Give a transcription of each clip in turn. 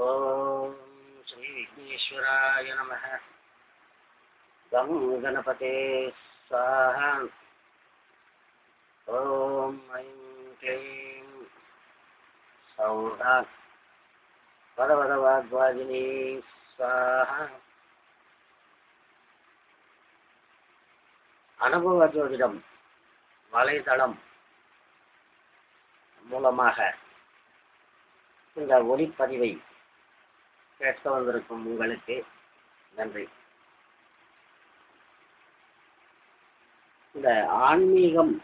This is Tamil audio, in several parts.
ॐ श्रीविघ्नेश्वराय नमः गं गणपते स्वाहा ॐ ऐं क्लीं सौधा वदवदवाग्वादिनी स्वाहा அனுபவ ஜோதிடம் வலைதளம் மூலமாக இந்த ஒளிப்பதிவை கேட்க வந்திருக்கும் உங்களுக்கு. நன்றி. இந்த ஆன்மீகம்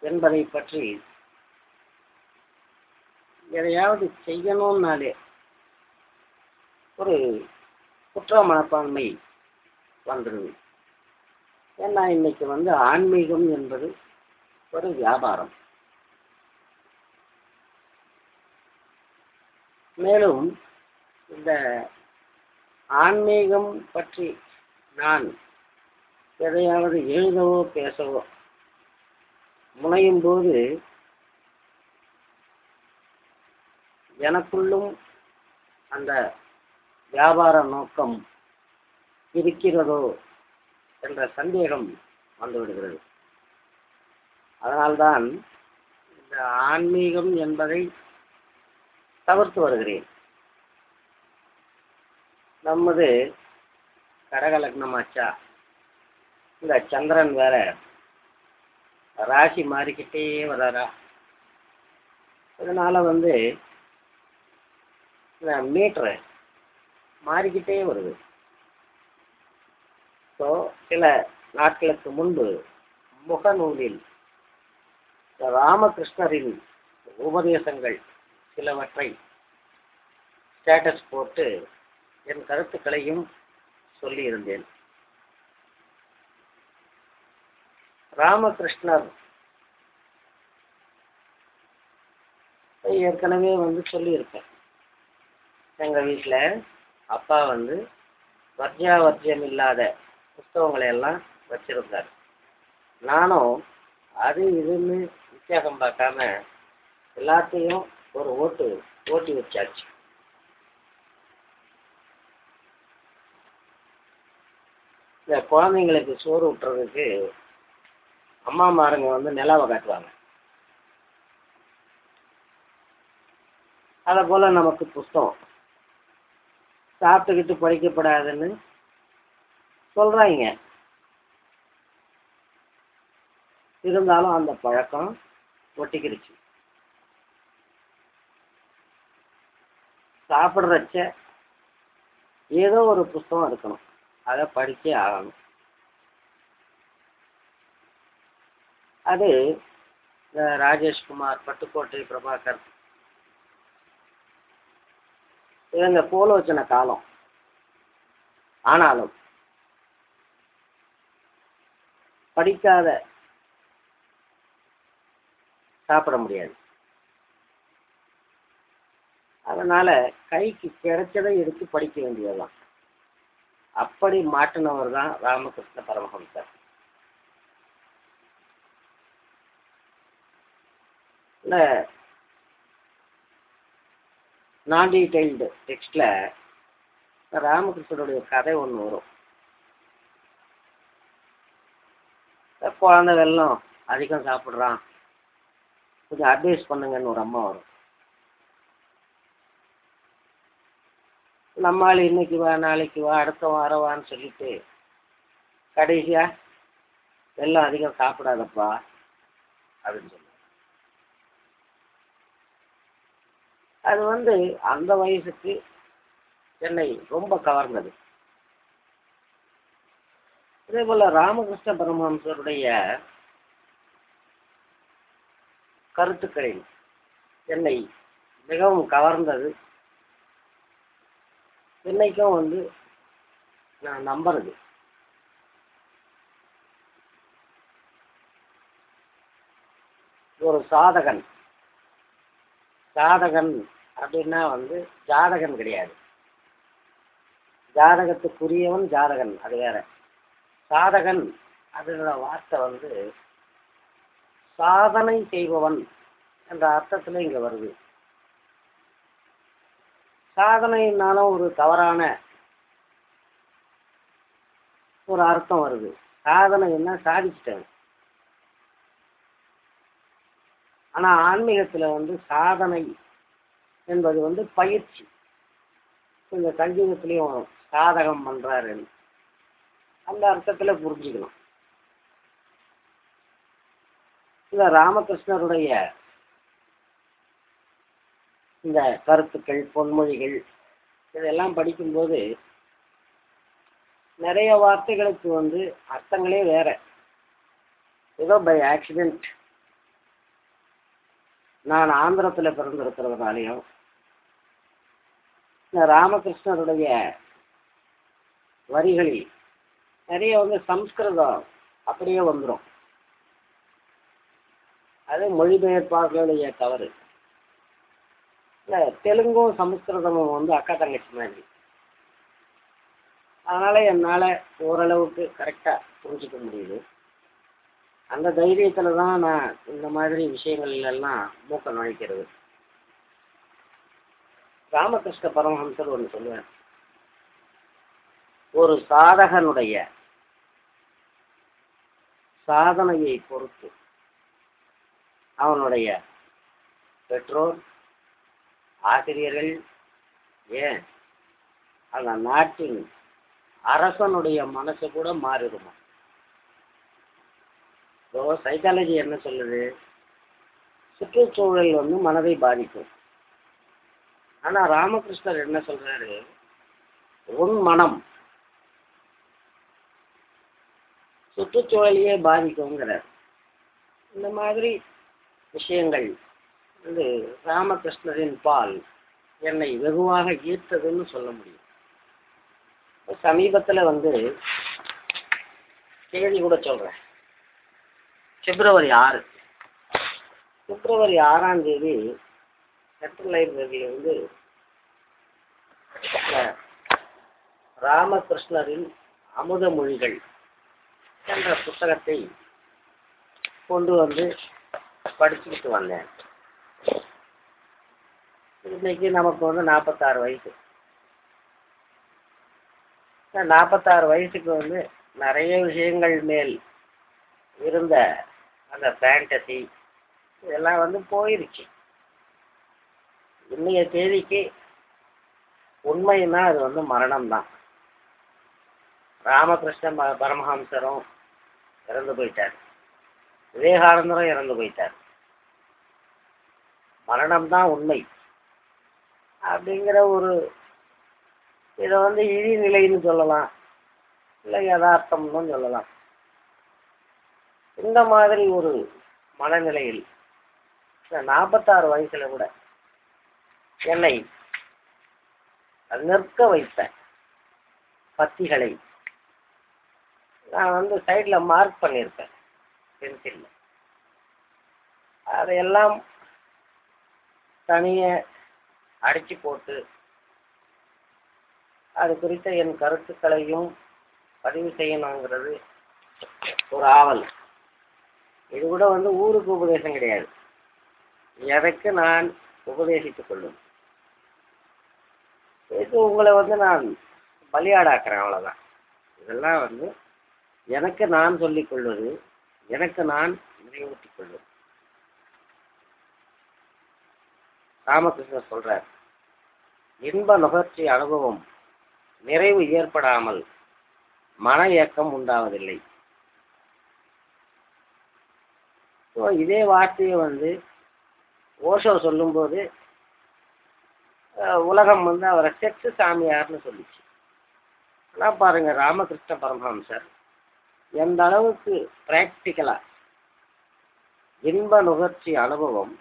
என்பதை பற்றி எதையாவது செய்யணும்னாலே ஒரு குற்ற மனப்பான்மை வந்துடுது ஏன்னா இன்னைக்கு வந்து ஆன்மீகம் என்பது ஒரு வியாபாரம். மேலும் இந்த ஆன்மீகம் பற்றி நான் எதையாவது எழுதவோ பேசவோ முனையும் போது எனக்குள்ளும் அந்த வியாபார நோக்கம் இருக்கிறதோ என்ற சந்தேகம் வந்துவிடுகிறது. அதனால்தான் இந்த ஆன்மீகம் என்பதை தவிர்த்து வருகிறேன். நமது கடகலக்னமாச்சா? இந்த சந்திரன் வேற ராசி மாறிக்கிட்டே வராரா இதனால வந்து இந்த மீட்ரு மாறிக்கிட்டே வருது. ஸோ சில நாட்களுக்கு முன்பு முகநூலில் ராமகிருஷ்ணரின் உபதேசங்கள் சிலவற்றை ஸ்டேட்டஸ் போட்டு என் கருத்துக்களையும் சொல்லியிருந்தேன். ராமகிருஷ்ணர் ஏற்கனவே வந்து சொல்லியிருக்கேன் எங்கள் வீட்டில் அப்பா வந்து வர்ஜா வர்ஜியம் இல்லாத புஸ்தகங்களை எல்லாம் வச்சிருந்தார். நானும் அது இதுன்னு வித்தியாசம் பார்க்காம எல்லாத்தையும் ஒரு ஓட்டு ஓட்டி வச்சாச்சு. இந்த குழந்தைங்களுக்கு சோறு விட்டுறதுக்கு அம்மா மாருங்க வந்து நிலாவை காட்டுவாங்க. அதை போல நமக்கு புஸ்தகம். சாப்பிட்டுக்கிட்டு படிக்கப்படாதுன்னு சொல்றாங்க. இருந்தாலும் அந்த பழக்கம் ஒட்டிக்கிடுச்சு. சாப்பிட்றச்ச ஏதோ ஒரு புஸ்தகம் இருக்கணும். அதை படிச்சே ஆகணும். அது இந்த ராஜேஷ்குமார் பட்டுக்கோட்டை பிரபாகர் இவங்க கோலோச்சன காலம். ஆனாலும் படிக்காத சாப்பிட முடியாது. அதனால கைக்கு கிடைச்சதை எடுத்து படிக்க வேண்டியதுதான். அப்படி மாட்டினவர் தான் ராமகிருஷ்ண பரமஹம்சர். இல்லை நான் டீடைல்டு டெக்ஸ்டில் ராமகிருஷ்ணனுடைய கதை ஒன்று வரும். குழந்தை வெள்ளம் அதிகம் சாப்பிட்றான். கொஞ்சம் அட்வைஸ் பண்ணுங்கன்னு ஒரு அம்மா வரும். நம்மால் இன்னைக்கு வா நாளைக்கு வா அடுத்த வாரம் வான்னு சொல்லிட்டு கடைசியா வெள்ளம் அதிகம் சாப்பிடாதப்பா அப்படின்னு சொல்லுவாங்க அது வந்து அந்த வயசுக்கு என்னை ரொம்ப கவர்ந்தது. இதே போல ராமகிருஷ்ண பரமஹம்சருடைய கருத்துக்களில் என்னை மிகவும் கவர்ந்தது. இன்னைக்கும் வந்து நான் நம்புறது. ஒரு சாதகன். சாதகன் அப்படின்னா வந்து ஜாதகன் கிடையாது. ஜாதகத்துக்குரியவன் ஜாதகன் அது வேற. சாதகன் அப்படின்ற வார்த்தை வந்து சாதனை செய்பவன் என்ற அர்த்தத்தில் இங்கே வருது. சாதனைனாலும் ஒரு தவறான ஒரு அர்த்தம் வருது. சாதனை என்ன? சாதிச்சிட்டாங்க ஆனா ஆன்மீகத்துல வந்து சாதனை என்பது வந்து பயிற்சி. இந்த சங்கீதத்திலையும் வரும். சாதகம் பண்றாரு அந்த அர்த்தத்துல புரிஞ்சுக்கணும். இந்த ராமகிருஷ்ணருடைய இந்த கருத்துக்கள் பொன்மொழிகள் இதெல்லாம் படிக்கும்போது நிறைய வார்த்தைகளுக்கு வந்து அர்த்தங்களே வேற. ஏதோ பை ஆக்சிடென்ட் நான் ஆந்திரத்துல பிறந்திருக்கிறதுனாலையும் இந்த ராமகிருஷ்ணருடைய வரிகளில் நிறைய வந்து சம்ஸ்கிருதம் அப்படியே வந்துடும் அது மொழிபெயர்ப்பாளர்களுடைய தவறு. இல்லை தெலுங்கும் சமஸ்கிருதமும் வந்து அக்கா தங்கச்சி மாதிரி. அதனால என்னால் ஓரளவுக்கு கரெக்டாக புரிஞ்சுக்க முடியுது. அந்த தைரியத்தில் தான் நான் இந்த மாதிரி விஷயங்கள்லாம் மூக்க நுழைக்கிறது. ராமகிருஷ்ண பரமஹம்சர் ஒன்று சொல்லுவேன் ஒரு சாதகனுடைய சாதனையை பொறுத்து அவனுடைய பெற்றோர் ஆசிரியர்கள் ஏன்? அந்த நாட்டின் அரசனுடைய மனசு கூட மாறிடுமா? இப்போ சைக்காலஜி என்ன சொல்லுது? சுற்றுச்சூழல் வந்து மனதை பாதிக்கும். ஆனா ராமகிருஷ்ணர் என்ன சொல்றாரு? உன் மனம் சுற்றுச்சூழலையே பாதிக்குங்கிறார் இந்த மாதிரி விஷயங்கள் வந்து ராமகிருஷ்ணரின் பால் என்னை வெகுவாக ஈர்த்ததுன்னு சொல்ல முடியும். சமீபத்துல வந்து தேதி கூட சொல்றேன். பிப்ரவரி ஆறு. பிப்ரவரி ஆறாம் தேதி சென்ட்ரல் லைப்ரரியில வந்து ராமகிருஷ்ணரின் அமுத மொழிகள் என்ற புத்தகத்தை கொண்டு வந்து படிச்சுக்கிட்டு வந்தேன். இன்னைக்கு நமக்கு வந்து நாற்பத்தாறு வயசு. நாற்பத்தாறு வயசுக்கு வந்து நிறைய விஷயங்கள் மேல் இருந்த அந்த ஃபேண்டசி இதெல்லாம் வந்து போயிருச்சு. இன்னைய தேதிக்கு உண்மைன்னா அது வந்து மரணம் தான் ராமகிருஷ்ண பரமஹம்சரும் இறந்து போயிட்டார். விவேகானந்தரும் இறந்து போயிட்டார். மரணம் தான் உண்மை. அப்படிங்கிற ஒரு இதை வந்து இழிநிலைன்னு சொல்லலாம். இல்லை யதார்த்தம்னு சொல்லலாம். இந்த மாதிரி ஒரு மனநிலையில் இந்த நாற்பத்தாறு வயசுல கூட என்னை நிற்க வைத்த பத்திகளை நான் வந்து சைடில் மார்க் பண்ணியிருப்பேன் பென்சிலில் அதையெல்லாம் தனியே அடிச்சு போட்டு அது குறித்த என் கருத்துக்களையும் பதிவு செய்யணுங்கிறது ஒரு ஆவல். இது கூட வந்து ஊருக்கு உபதேசம் கிடையாது. எனக்கு நான் உபதேசித்துக் கொள்ளும்? இது உங்களை வந்து நான் பலியாடாக்குறேன் அவ்வளோதான் இதெல்லாம் வந்து எனக்கு நான் சொல்லிக் கொள்வது எனக்கு நான் நினைவூட்டிக் கொள்வது. ராமகிருஷ்ணர் சொல்றார் இன்ப நுகர்ச்சி அனுபவம் நிறைவு ஏற்படாமல் மன இயக்கம் உண்டாவதில்லை. ஸோ இதே வார்த்தையை வந்து ஓஷோ சொல்லும்போது உலகம் வந்து அவரை செக்ஸ் சாமியார்னு சொல்லிச்சு. ஆனால் பாருங்க ராமகிருஷ்ண பரமஹம்சர் எந்த அளவுக்கு பிராக்டிக்கலா இன்ப நுகர்ச்சி அனுபவம்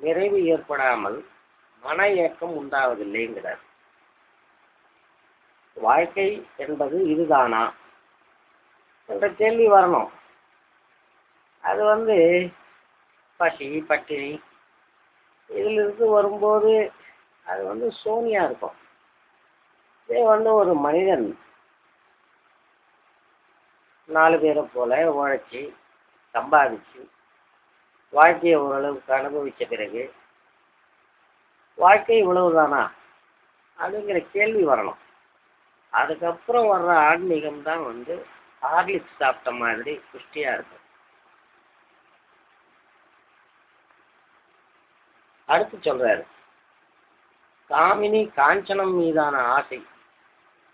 நிறைவு ஏற்படாமல் மன இயக்கம் உண்டாவதில்லைங்கிறார். வாழ்க்கை என்பது இதுதானா? என்ற கேள்வி வரணும். அது வந்து பசி பட்டினி இதிலிருந்து வரும்போது அது வந்து சோனியா இருக்கும். இதே வந்து ஒரு மனிதன் நாலு பேரை போல உழைச்சி சம்பாதிச்சு வாழ்க்கையை ஓரளவுக்கு அனுபவிச்ச பிறகு வாழ்க்கை இவ்வளவுதானா? அப்படிங்கிற கேள்வி வரணும் அதுக்கப்புறம் வர்ற ஆன்மீகம் தான் வந்து ஹார்லிக்ஸ் சாப்பிட்ட மாதிரி புஷ்டியா இருக்கும். அடுத்து சொல்றாரு காமினி காஞ்சனம் மீதான ஆசை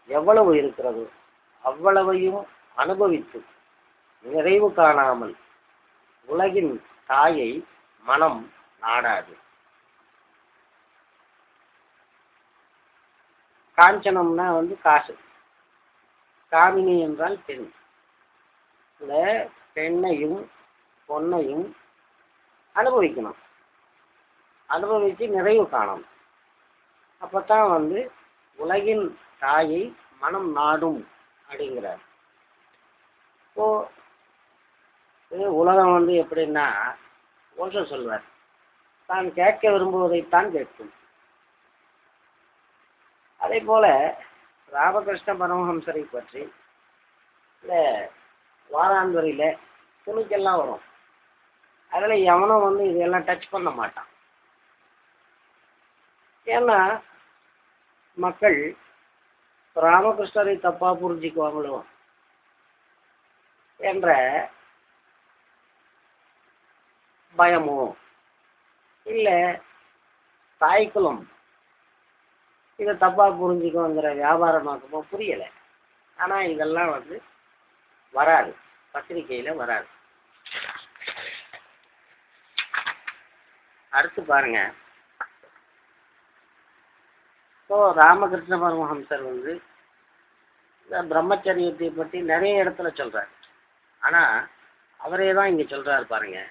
எவ்வளவு இருக்கிறதோ? அவ்வளவையும் அனுபவித்து நிறைவு காணாமல் உலகின் தாயை மனம் நாடாது. காஞ்சனம்னா வந்து காசு. காமினி என்றால் பெண். இந்த பெண்ணையும் பொண்ணையும் அனுபவிக்கணும். அனுபவித்து நிறைவு காணணும் அப்பதான் வந்து உலகின் தாயை மனம் நாடும் அப்படிங்கிறார். இப்போ உலகம் வந்து எப்படின்னா ஓஷோ சொல்வார். தான் கேட்க விரும்புவதைத்தான் கேட்கும். அதே போல ராமகிருஷ்ண பரமஹம்சரை பற்றி இந்த வாராந்தரியில துணிக்கெல்லாம் வரும். அதில் எவனும் வந்து இதெல்லாம் டச் பண்ண மாட்டான். ஏன்னா மக்கள் ராமகிருஷ்ணரை தப்பா புரிஞ்சுக்குவாங்களோ என்ற பயமோ? இல்லை தாய்க்குளம். இதை தப்பா புரிஞ்சுக்கோங்கிற வியாபார நோக்கமோ புரியலை. ஆனா இதெல்லாம் வந்து வராது. பத்திரிக்கையில வராது. அடுத்து பாருங்க. இப்போ ராமகிருஷ்ண பரமஹம்சர் வந்து இந்த பிரம்மச்சரியத்தை பற்றி நிறைய இடத்துல சொல்றாரு. ஆனா அவரே தான் இங்க சொல்றாரு பாருங்க.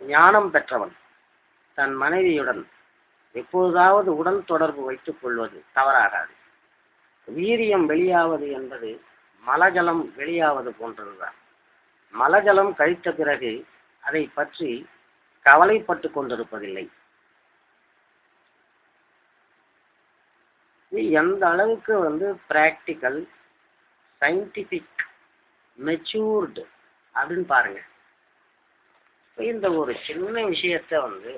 ஞானம் பெற்றவன் தன் மனைவியுடன் எப்போதாவது உடல் தொடர்பு வைத்துக் கொள்வது தவறாகாது. வீரியம் வெளியாவது என்பது மலஜலம் வெளியாவது போன்றதுதான். மலஜலம் கழித்த பிறகு அதை பற்றி கவலைப்பட்டு கொண்டிருப்பதில்லை. இது எந்த அளவுக்கு வந்து பிராக்டிக்கல் சயின்டிபிக் மெச்சூர்டு அப்படின்னு பாருங்க. இந்த ஒரு சின்ன விஷயத்த வந்து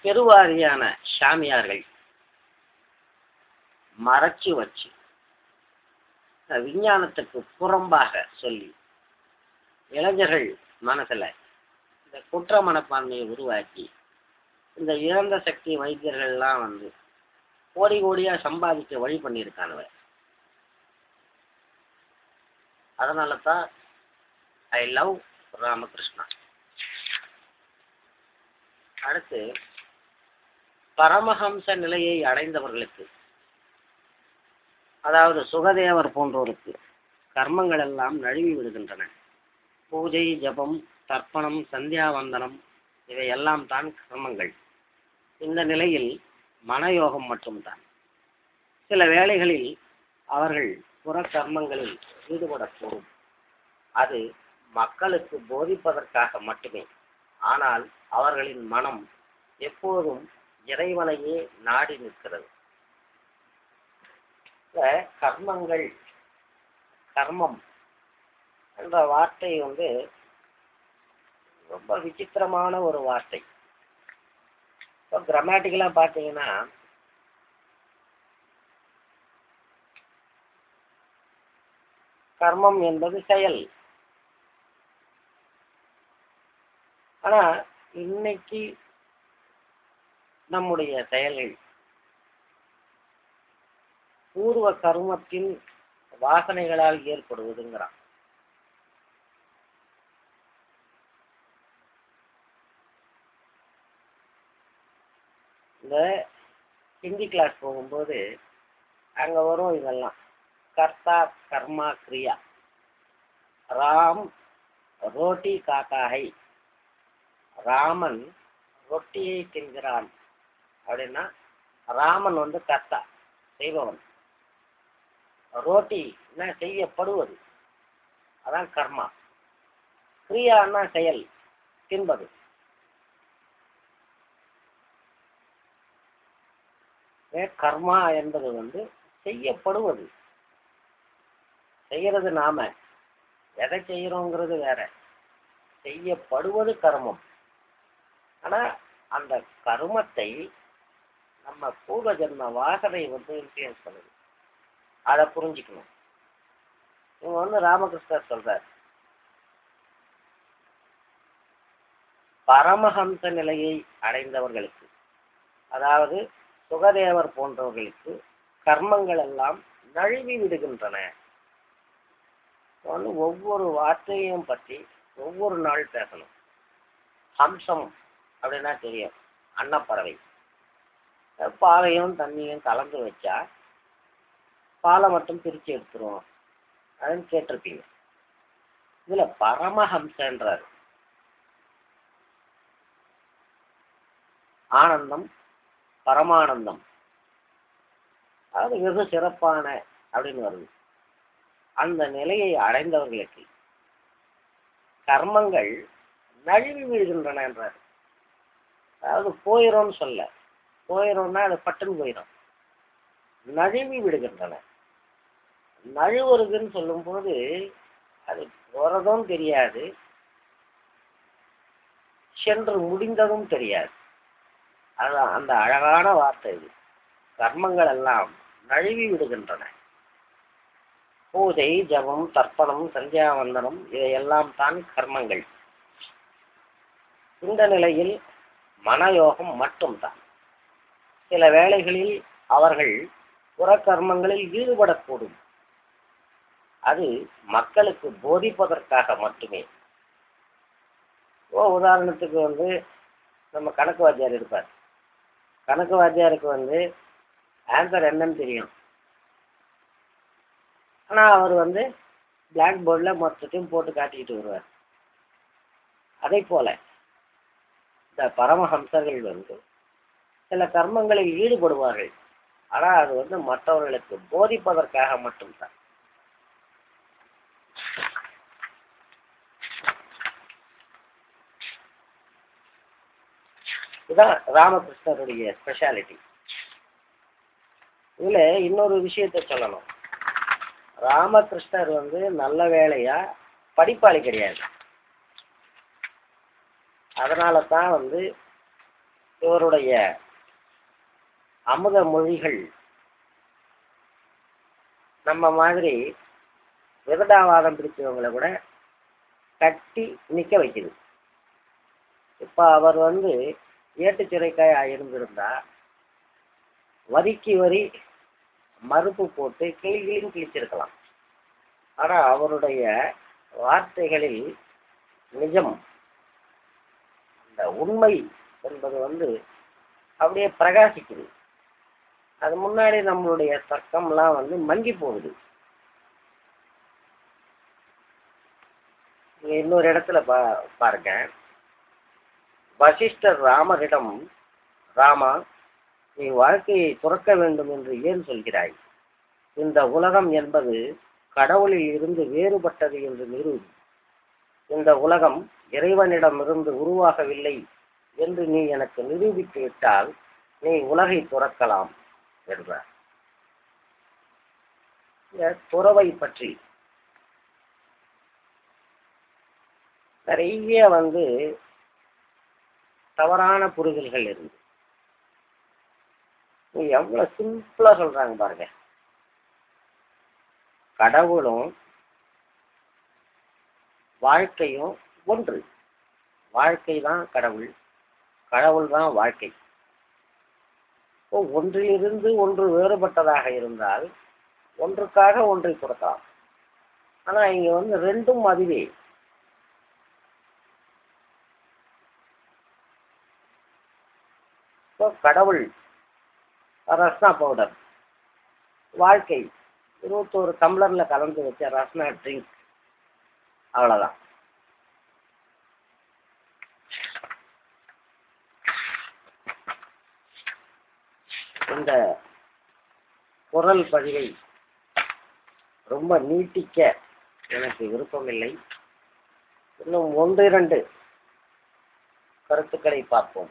பெருவாரியான சாமியார்கள் மறைச்சு வச்சு விஞ்ஞானத்துக்கு புறம்பாக சொல்லி இளைஞர்கள் மனசுல இந்த குற்ற மனப்பான்மையை உருவாக்கி இந்த இறந்த சக்தி வைத்தியர்கள்லாம் வந்து கோடி கோடியா சம்பாதிக்க வழி பண்ணியிருக்கானுவ அதனால தான் ஐ லவ் ராமகிருஷ்ணா. அடுத்து பரமஹம்ச நிலையை அடைந்தவர்களுக்கு அதாவது சுகதேவர் போன்றோருக்கு கர்மங்கள் எல்லாம் நழுவி விடுகின்றன. பூஜை ஜபம் தர்ப்பணம் சந்தியாவந்தனம் இவையெல்லாம் தான் கர்மங்கள். இந்த நிலையில் மனயோகம் மட்டும்தான். சில வேளைகளில் அவர்கள் புற கர்மங்களில் ஈடுபடக்கூடும். அது மக்களுக்கு போதிப்பதற்காக மட்டுமே. ஆனால் அவர்களின் மனம் எப்போதும் இறைவனையே நாடி நிற்கிறது. கர்மங்கள் கர்மம் என்ற வார்த்தை வந்து ரொம்ப விசித்திரமான ஒரு வார்த்தை. இப்போ கிராமட்டிக்கலாக பார்த்தீங்கன்னா கர்மம் என்பது செயல். ஆனா இன்னைக்கு நம்முடைய செயல்கள் பூர்வ கர்மத்தின் வாசனைகளால் ஏற்படுவதுங்கிறான். இந்த ஹிந்தி கிளாஸ் போகும்போது அங்க வரும் இதெல்லாம். கர்த்தா கர்மா கிரியா. ராம் ரோட்டி காக்காகை. ராமன் ரொட்டியை தின்கிறான். அப்படின்னா ராமன் வந்து கர்த்தா செய்பவன். ரோட்டினா செய்யப்படுவது? அதான் கர்மா. கிரியான்னா செயல் தின்பது. கர்மா என்பது வந்து செய்யப்படுவது. செய்யறது நாம. எதை செய்யறோங்கிறது வேற. செய்யப்படுவது கர்மம். ஆனா அந்த கருமத்தை நம்ம பூர்வ ஜென்ம வாசனை வந்து இன்ஃப்ளூயன்ஸ் பண்ணுது. அதை புரிஞ்சுக்கணும். இவங்க வந்து ராமகிருஷ்ணர் சொல்றார். பரமஹம்ச நிலையை அடைந்தவர்களுக்கு அதாவது சுகதேவர் போன்றவர்களுக்கு கர்மங்கள் எல்லாம் நழுவி விடுகின்றன. வந்து ஒவ்வொரு வார்த்தையும் பற்றி ஒவ்வொரு நாள் பேசணும். ஹம்சம் அப்படின்னா தெரியும் அன்னப்பறவை. பாலையும் தண்ணியும் கலந்து வச்சா பாலை மட்டும் பிரித்து எடுத்துருவோம். அதுன்னு கேட்டிருப்பீங்க. இதுல பரமஹம்சன்றார். ஆனந்தம் பரமானந்தம். அதாவது வெகு சிறப்பான அப்படின்னு வருது. அந்த நிலையை அடைந்தவர்களுக்கு கர்மங்கள் நழுவி விழுகின்றன என்றார். அதாவது போயிடும்னு சொல்ல. போயிடும்னா அது பட்டுன்னு போயிடும் நழுவி விடுகின்றன. நழுவுறதுன்னு சொல்லும்போது அது போறதும் தெரியாது. சென்று முடிந்ததும் தெரியாது. அது அந்த அழகான வார்த்தை இது. கர்மங்கள் எல்லாம் நழுவி விடுகின்றன. பூஜை ஜபம் தர்ப்பணம் சந்தியாவந்தனம் இதையெல்லாம் தான் கர்மங்கள். இந்த நிலையில் மனயோகம் மட்டும்தான். சில வேளைகளில் அவர்கள் புறக்கர்மங்களில் ஈடுபடக்கூடும். அது மக்களுக்கு போதிப்பதற்காக மட்டுமே. ஓ உதாரணத்துக்கு வந்து நம்ம கணக்கு வாத்தியார் இருப்பார். கணக்கு வாத்தியாருக்கு வந்து ஆன்சர் என்னன்னு தெரியும். ஆனால் அவர் வந்து பிளாக் போர்டில் மொத்தத்தையும் போட்டு காட்டிக்கிட்டு வருவார். அதே போல இந்த பரமஹம்சர்கள் வந்து சில கர்மங்களில் ஈடுபடுவார்கள். ஆனால் அது வந்து மற்றவர்களுக்கு போதிப்பதற்காக மட்டும்தான். இதுதான் ராமகிருஷ்ணருடைய ஸ்பெஷாலிட்டி இதுல இன்னொரு விஷயத்த சொல்லணும். ராமகிருஷ்ணர் வந்து நல்ல வேலையா படிப்பாளி கிடையாது. அதனால தான் வந்து இவருடைய அமுத மொழிகள் நம்ம மாதிரி விதடாவாதம் பிடிச்சவங்களை கூட கட்டி நிற்க வைக்குது. இப்ப அவர் வந்து ஏட்டு சிறைக்காய் இருந்திருந்தா வரிக்கு வரி மறுப்பு போட்டு கேள்வியும் கிழிச்சிருக்கலாம். ஆனா அவருடைய வார்த்தைகளில் நிஜம் உண்மை என்பது வந்து அப்படியே பிரகாசிக்குது. அது முன்னாடி நம்மளுடைய தர்க்கம்லாம் வந்து மங்கி போகுது. இன்னொரு இடத்துல பா பாருங்க. வசிஷ்டர் ராமரிடம் ராமா நீ வாழ்க்கையை துறக்க வேண்டும் என்று ஏன் சொல்கிறாய்? இந்த உலகம் என்பது கடவுளில் இருந்து வேறுபட்டது என்று நிரூபி இந்த உலகம் இறைவனிடமிருந்து உருவாகவில்லை என்று நீ எனக்கு நிரூபித்து விட்டால் நீ உலகை துறக்கலாம் என்றார். துறவை பற்றி நிறைய வந்து தவறான புரிதல்கள் இருந்து. நீ எவ்வளவு சிம்பிளா சொல்றாங்க பாருங்க. கடவுளும் வாழ்க்கையும் ஒன்று வாழ்க்கை தான் கடவுள் கடவுள் தான் வாழ்க்கை ஒன்றிலிருந்து ஒன்று வேறுபட்டதாக இருந்தால் ஒன்றுக்காக ஒன்றை கொடுக்கலாம். ஆனா இங்க வந்து ரெண்டும் அதுவே. கடவுள் ரஸ்னா பவுடர் வாழ்க்கை இருபத்தோரு டம்ளர்ல கலந்து வச்ச ரஸ்னா ட்ரிங்க் அவ்வளவுதான். இந்த குரல் பதிவை ரொம்ப நீட்டிக்க எனக்கு விருப்பமில்லை. இன்னும் ஒன்று இரண்டு கருத்துக்களை பார்ப்போம்.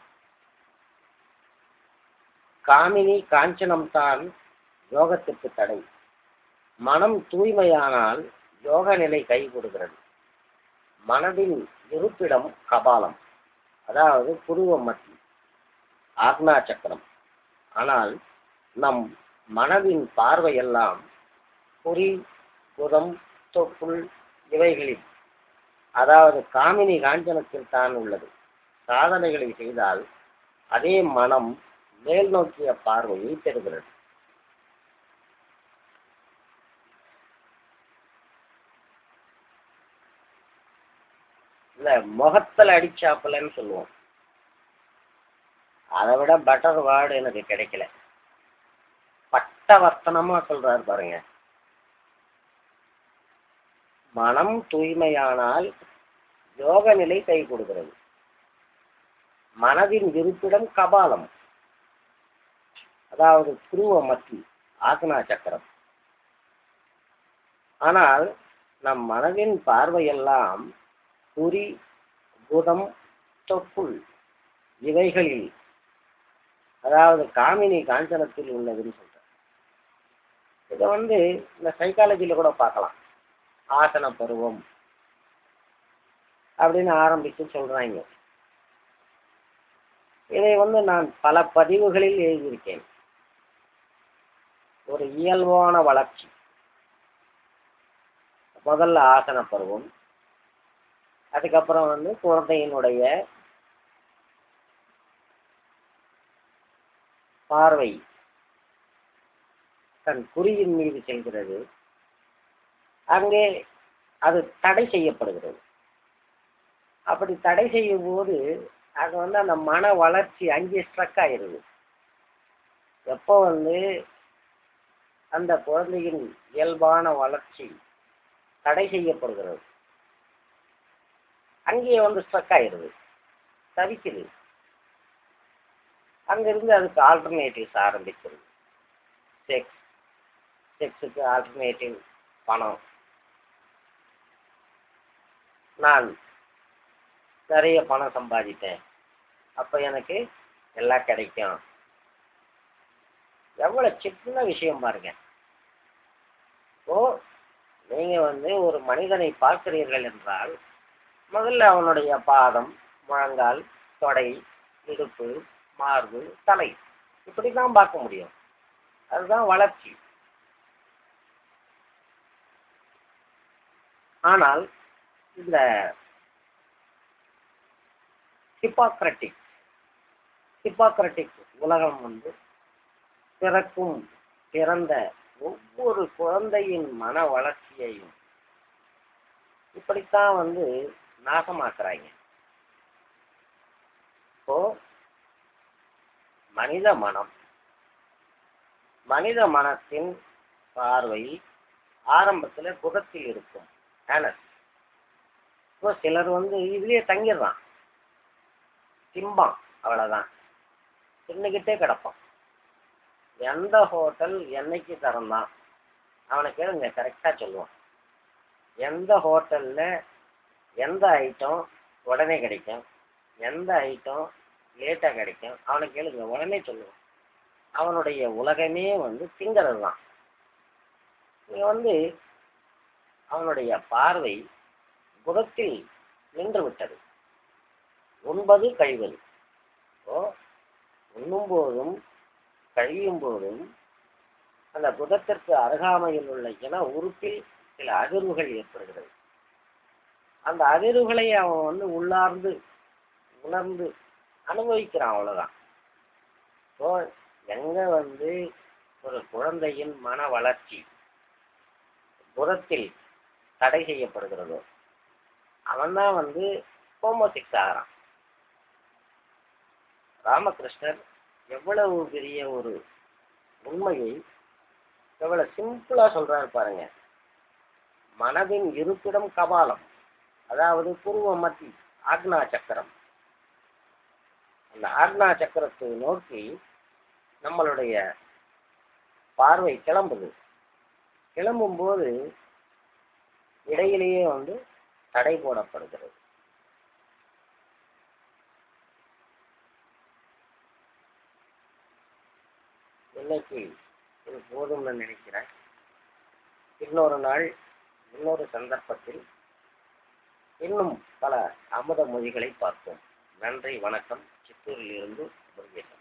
காமினி காஞ்சனம் தான் யோகத்திற்கு தடை. மனம் தூய்மையானால் யோக நிலை கைகூடுகிறது. மனதின் இருப்பிடம் கபாலம். அதாவது புருவ மத்தி ஆக்னா சக்கரம். ஆனால் நம் மனதின் பார்வையெல்லாம் குறி புதம் தொப்புள் இவைகளில். அதாவது காமினி காஞ்சனத்தில் தான் உள்ளது. சாதனைகளை செய்தால் அதே மனம் மேல் நோக்கிய பார்வையை பெறுகிறது. இல்ல முகத்துல அடிச்சாப்புலன்னு சொல்லுவோம். அதை விட பெட்டர் வேர்டு எனக்கு கிடைக்கல. பட்டவர்த்தனமா சொல்றாரு பாருங்க. மனம் தூய்மையானால் யோக நிலை கை கொடுக்கிறது. மனதின் இருப்பிடம் கபாலம். அதாவது துருவ மத்தி ஆசனா சக்கரம். ஆனால் நம் மனதின் பார்வையெல்லாம் புரி புதம் தொப்புள் இவைகளில் அதாவது காமினி காஞ்சனத்தில் உள்ளதுன்னு சொல்றேன் இதை வந்து இந்த சைக்காலஜில கூட பார்க்கலாம். ஆசன பருவம் அப்படின்னு ஆரம்பிச்சு சொல்றாங்க. இதை வந்து நான் பல பதிவுகளில் எழுதியிருக்கேன். ஒரு இயல்பான வளர்ச்சி. முதல்ல ஆசன பருவம் அதுக்கப்புறம் வந்து குழந்தையினுடைய பார்வை தன் குறியின் மீது செல்கிறது. அங்கே அது தடை செய்யப்படுகிறது. அப்படி தடை செய்யும் போது அது வந்து அந்த மன வளர்ச்சி அங்கே ஸ்ட்ரக் ஆயிடுது. எப்போ வந்து அந்த குழந்தையின் இயல்பான வளர்ச்சி தடை செய்யப்படுகிறது? அங்கேயே வந்து ஸ்ட்ரக் ஆயிடுது. தவிக்குது. அங்கிருந்து அதுக்கு ஆல்டர்னேட்டிவ்ஸ் ஆரம்பிக்கும் செக்ஸ் செக்ஸுக்கு ஆல்டர்னேட்டிவ் பணம். நான் நிறைய பணம் சம்பாதித்தேன் அப்போ எனக்கு எல்லாம் கிடைக்கும். எவ்வளோ சின்ன விஷயம் பாருங்க. இப்போ நீங்கள் வந்து ஒரு மனிதனை பார்க்கிறீர்கள் என்றால் முதல்ல அவனுடைய பாதம் முழங்கால் தொடை இடுப்பு மார்பு தலை. இப்படி தான் பார்க்க முடியும். அதுதான் வளர்ச்சி. ஆனால் இந்த ஹிப்பாக்ரட்டிக் ஹிப்பாக்ரட்டிக் உலகம் வந்து பிறக்கும் பிறந்த ஒவ்வொரு குழந்தையின் மன வளர்ச்சியையும் இப்படித்தான் வந்து நாசமாக்குறாங்க. இப்போ மனித மனம். மனித மனத்தின் பார்வை ஆரம்பத்துல புறத்தில் இருக்கும். ஆனஸ் இப்போ சிலர் வந்து இதுலயே தங்கிடுறான். திம்பான் அவ்வளவுதான். தின்னுக்கிட்டே கிடப்பான். எந்த ஹோட்டல் என்னைக்கு திறந்தான்? அவனை கேளுங்க கரெக்டா சொல்லுவான். எந்த ஹோட்டல்ல எந்த ஐட்டம் உடனே கிடைக்கும்? எந்த ஐட்டம் லேட்டா கிடைக்கும். அவனை கேளுங்க உடனே சொல்லுவான் அவனுடைய உலகமே வந்து திங்கிறது தான் இங்க வந்து அவனுடைய பார்வை குதத்தில் நின்று விட்டது. உண்பது கழிவது ஓ உண்ணும் போதும் கழியும் போதும் அந்த புதத்திற்கு அருகாமையில் உள்ள இன உறுப்பில் சில அதிர்வுகள் ஏற்படுகிறது. அந்த அதிர்வுகளை அவன் வந்து உள்ளார்ந்து உணர்ந்து அனுபவிக்கிறான் அவ்வளவுதான். ஸோ எங்க வந்து ஒரு குழந்தையின் மன வளர்ச்சி புறத்தில் தடை செய்யப்படுகிறதோ அவன்தான் வந்து ஹோமோசிக்ஸ் ஆகிறான். ராமகிருஷ்ணர் எவ்வளவு பெரிய ஒரு உண்மையை எவ்வளவு சிம்பிளா சொல்றாரு பாருங்க. மனதின் இருப்பிடம் கபாலம் அதாவது பூர்வ மத்தி ஆக்னா சக்கரம். அந்த ஆக்னா சக்கரத்தை நோக்கி நம்மளுடைய பார்வை கிளம்புது. கிளம்பும் போது இடையிலேயே வந்து தடை போடப்படுகிறது. இன்னைக்கு இது போதும்னு நினைக்கிறேன். இன்னொரு நாள் இன்னொரு சந்தர்ப்பத்தில் இன்னும் பல அமுத மொழிகளை பார்ப்போம். நன்றி வணக்கம். estoy riendo, porque está